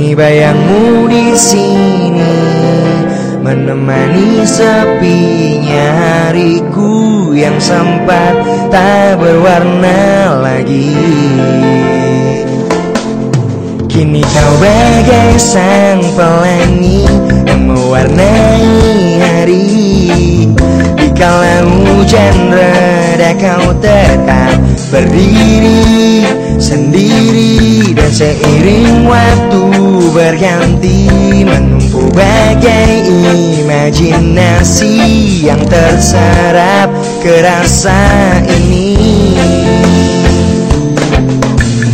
Kini bayangmu di sini menemani sepinya hariku yang sempat tak berwarna lagi. Kini kau bagai sang pelangi yang mewarnai hari Dikala hujan reda kau tetap berdiri sendiri Seiring waktu berganti Menumpu bagai imajinasi yang terserap ke rasa ini.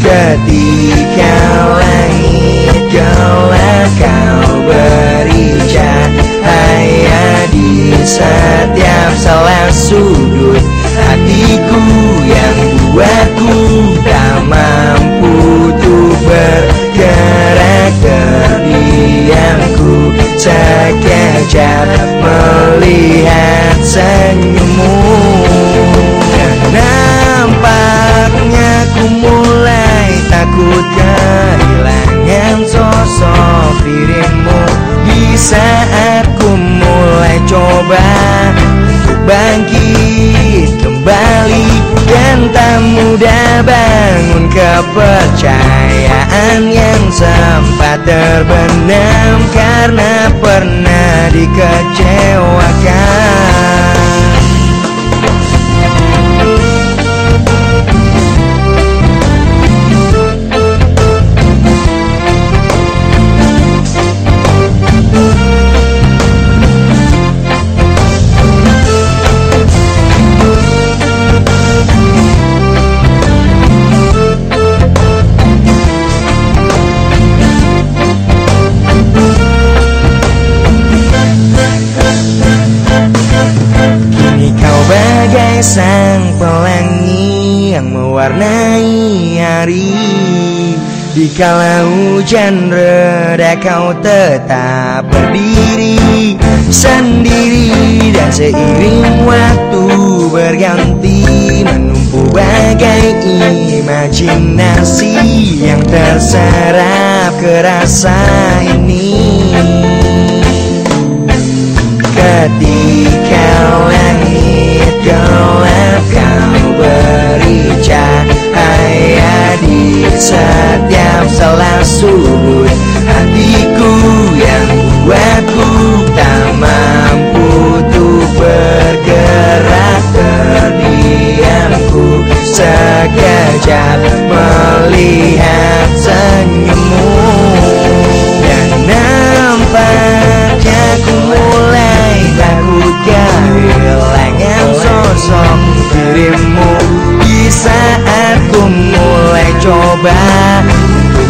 Ketika langit gelap kau beri cahaya di setiap salah sudut sekejap melihat senyummu. Nampaknya ku mulai takut kehilangan sosok dirimu. Di saat ku mulai coba untuk bangkit dan tak mudah bangun kepercayaan yang sempat terbenam karena pernah dikecewakan. Mewarnai hari. Dikala hujan reda kau tetap berdiri sendiri Dan seiring waktu berganti Menumpu bagai imajinasi yang terserap ke rasa ini. Ketika coba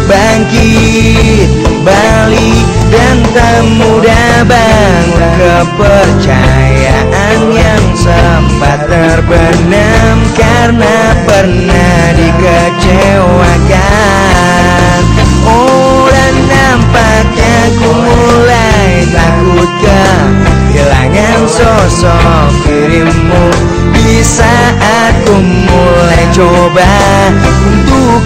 bangkit kembali dan tak mudah bangun kepercayaan yang sempat terbenam karena pernah dikecewakan. Oh dan nampaknya ku mulai takut kehilangan sosok dirimu Di saat ku mulai coba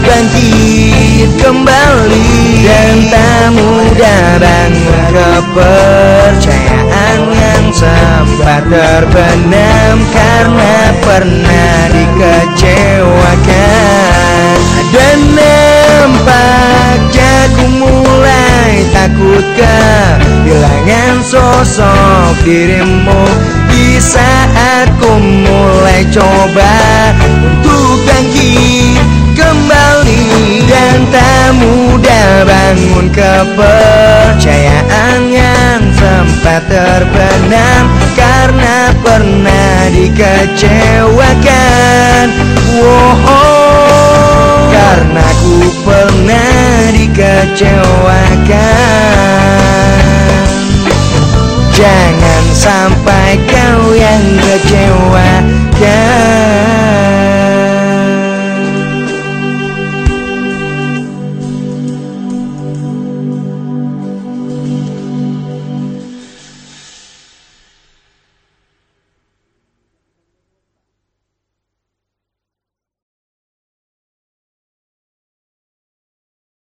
bangkit kembali. Dan tak mudah bangun kepercayaan yang sempat terbenam Karena pernah dikecewakan. Dan nampaknya ku mulai takut kehilangan sosok dirimu Di saat ku mulai coba kepercayaan yang sempat terbenam Karena pernah dikecewakan. Wow, Karena ku pernah dikecewakan. Jangan sampai kau yang kecewa.